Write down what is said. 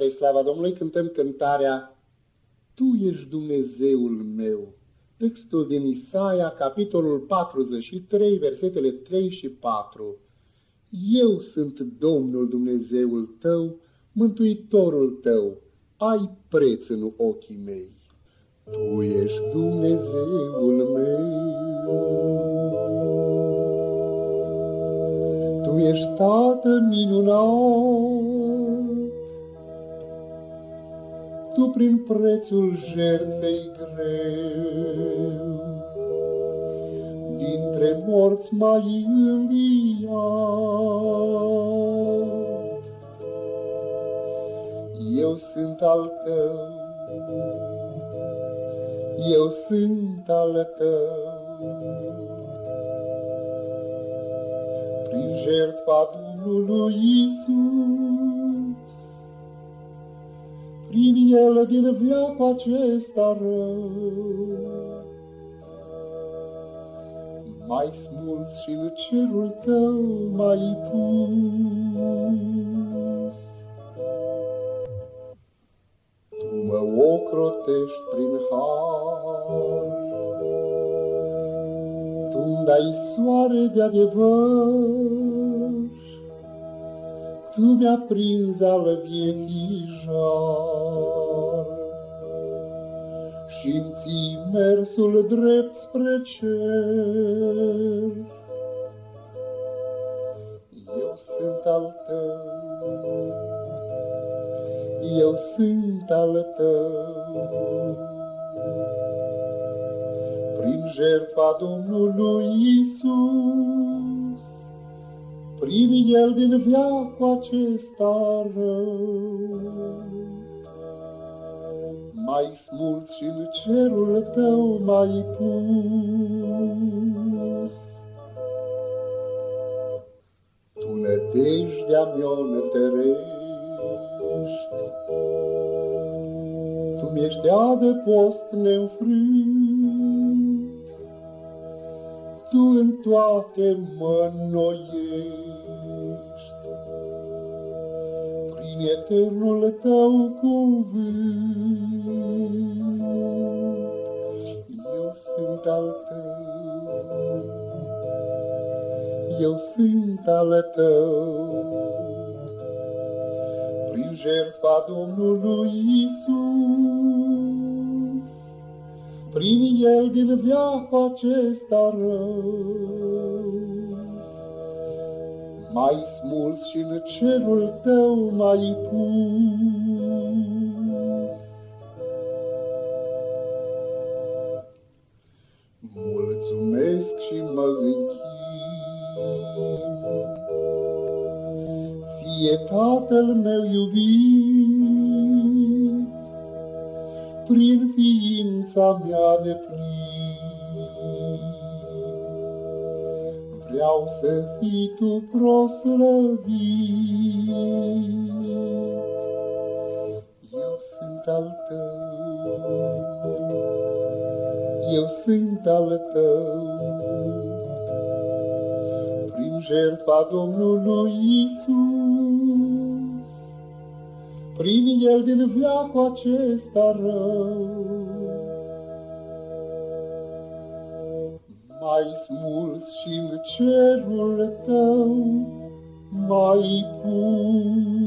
Spre slava Domnului cântăm cântarea Tu ești Dumnezeul meu. Textul din Isaia, capitolul 43, versetele 3 și 4. Eu sunt Domnul Dumnezeul tău, Mântuitorul tău, ai preț în ochii mei. Tu ești Dumnezeul meu. Tu ești Tată minunat, tu prin prețul jertfei greu. Dintre morți mai înviat, eu sunt al tău, eu sunt al tău. Prin jertfa Domnului Isus, el din viața acesta rău. Mai smulți și în cerul tău mai pus. Tu mă ocrotești prin har, Tu-mi dai soare de adevăr, Tu mi-a prins al vieții jar și-mi ții mersul drept spre cer. Eu sunt al tău, eu sunt al tău. Prin jertfa Domnului Isus, prin el din viața acesta rău. Mai smulți și în cerul tău mai pus. Tu nădejdea mi-o nătărești, Tu mi-ești de post neînfrânt, Tu în toate mă înnoiești. eternul tău cuvânt. Eu sunt al tău, eu sunt al tău. Prin jertfa Domnului Isus, prin El din viața acesta rău mai smuls și în cerul tău mai pus. Mulțumesc și mă închin, Ție Tatăl meu iubit, Prin ființa mea de plin. vreau să fii tu proslăvit. Eu sunt al tău, eu sunt al tău, prin jertfa Domnului Isus, prin El din viacul acesta rău. mai smuls și în cerul tău mai pus.